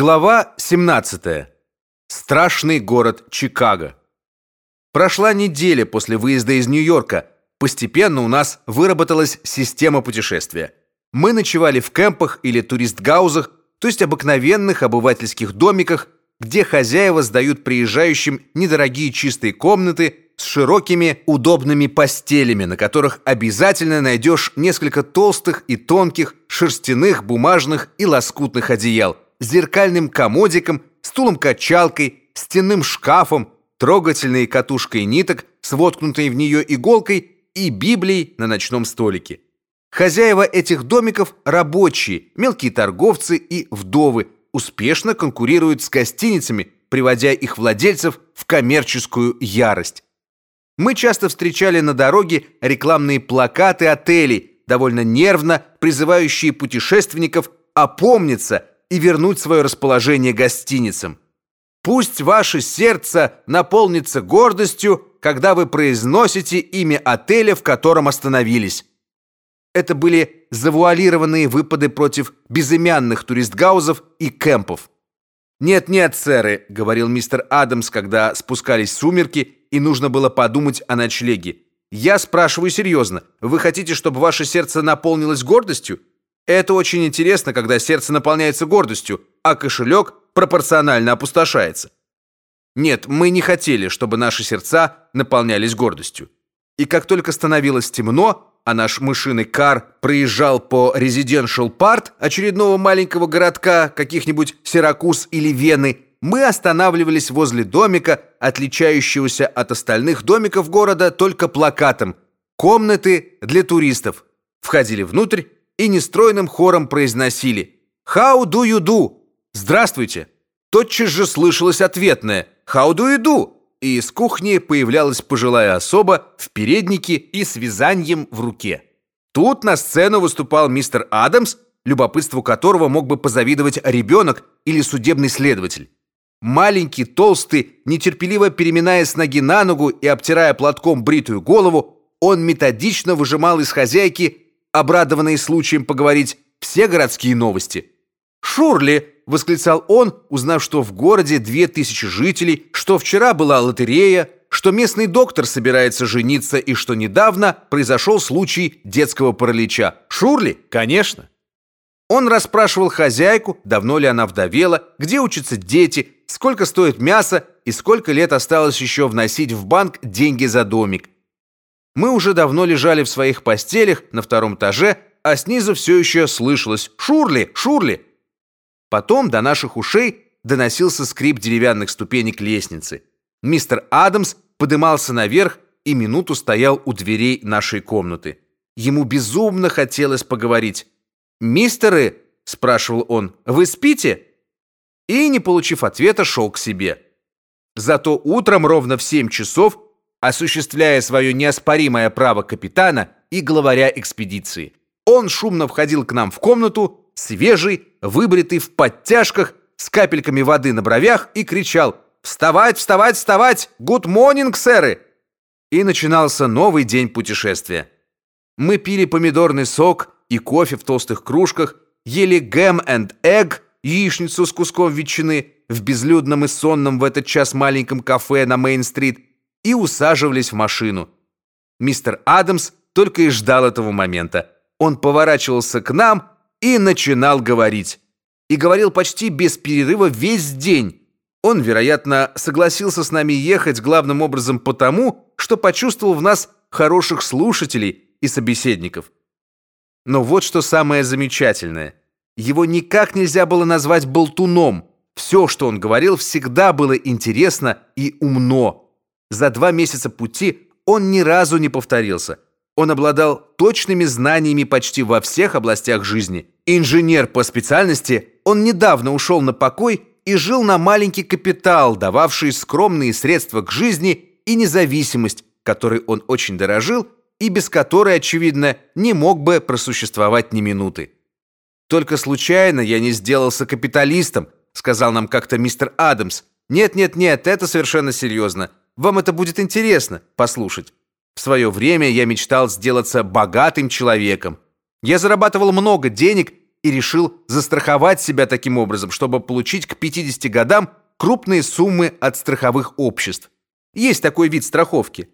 Глава 17. Страшный город Чикаго. Прошла неделя после выезда из Нью-Йорка. Постепенно у нас выработалась система путешествия. Мы ночевали в кемпах или туристгаузах, то есть обыкновенных обывательских домиках, где хозяева сдают приезжающим недорогие чистые комнаты с широкими удобными постелями, на которых обязательно найдешь несколько толстых и тонких шерстяных, бумажных и лоскутных одеял, зеркальным комодиком, стулом-качалкой, стенным шкафом, трогательной катушкой ниток с в нее иголкой и Библией на ночном столике. Хозяева этих домиков рабочие, мелкие торговцы и вдовы, успешно конкурируют с гостиницами, приводя их владельцев в коммерческую ярость. Мы часто встречали на дороге рекламные плакаты отелей, довольно нервно призывающие путешественников опомниться и вернуть свое расположение гостиницам. Пусть ваше сердце наполнится гордостью, когда вы произносите имя отеля, в котором остановились. Это были завуалированные выпады против безымянных туристгаузов и кемпов. «Нет-нет, сэры», — говорил мистер Адамс, когда спускались сумерки, и нужно было подумать о ночлеге. «Я спрашиваю серьезно. Вы хотите, чтобы ваше сердце наполнилось гордостью? Это очень интересно, когда сердце наполняется гордостью, а кошелек пропорционально опустошается. Нет, мы не хотели, чтобы наши сердца наполнялись гордостью. И как только становилось темно, а наш мышиный кар проезжал по Residential Part очередного маленького городка, каких-нибудь Сиракуз или Вены, мы останавливались возле домика, отличающегося от остальных домиков города только плакатом «Комнаты для туристов». Входили внутрь и нестройным хором произносили «How do you do?» «Здравствуйте!» Тотчас же слышалось ответное «How do you do?» и из кухни появлялась пожилая особа в переднике и с вязанием в руке. Тут на сцену выступал мистер Адамс, любопытству которого мог бы позавидовать ребенок или судебный следователь. Маленький, толстый, нетерпеливо переминаясь с ноги на ногу и обтирая платком бритую голову, он методично выжимал из хозяйки, обрадованной случаем поговорить, все городские новости. «Шурли!» восклицал он, узнав, что в городе две тысячи жителей, что вчера была лотерея, что местный доктор собирается жениться и что недавно произошел случай детского паралича. Шурли, конечно. Он расспрашивал хозяйку, давно ли она вдовела, где учатся дети, сколько стоит мясо и сколько лет осталось еще вносить в банк деньги за домик. Мы уже давно лежали в своих постелях на втором этаже, а снизу все еще слышалось «Шурли! Шурли!» Потом до наших ушей доносился скрип деревянных ступенек лестницы. Мистер Адамс подымался наверх и минуту стоял у дверей нашей комнаты. Ему безумно хотелось поговорить. «Мистеры?» – спрашивал он. «Вы спите?» И, не получив ответа, шел к себе. Зато утром ровно в семь часов, осуществляя свое неоспоримое право капитана и главаря экспедиции, он шумно входил к нам в комнату свежий, выбритый в подтяжках, с капельками воды на бровях и кричал «Вставать, вставать, вставать! Good morning, сэры!» И начинался новый день путешествия. Мы пили помидорный сок и кофе в толстых кружках, ели гэм and egg, яичницу с куском ветчины в безлюдном и сонном в этот час маленьком кафе на Мейн-стрит и усаживались в машину. Мистер Адамс только и ждал этого момента. Он поворачивался к нам и начинал говорить. И говорил почти без перерыва весь день. Он, вероятно, согласился с нами ехать главным образом потому, что почувствовал в нас хороших слушателей и собеседников. Но вот что самое замечательное. Его никак нельзя было назвать болтуном. Все, что он говорил, всегда было интересно и умно. За два месяца пути он ни разу не повторился – он обладал точными знаниями почти во всех областях жизни. Инженер по специальности, он недавно ушел на покой и жил на маленький капитал, дававший скромные средства к жизни и независимость, которой он очень дорожил и без которой, очевидно, не мог бы просуществовать ни минуты. Только случайно я не сделался капиталистом, сказал нам как-то мистер Адамс. Нет, нет, нет, это совершенно серьезно. Вам это будет интересно послушать. В свое время я мечтал сделаться богатым человеком. Я зарабатывал много денег и решил застраховать себя таким образом, чтобы получить к 50 годам крупные суммы от страховых обществ. Есть такой вид страховки.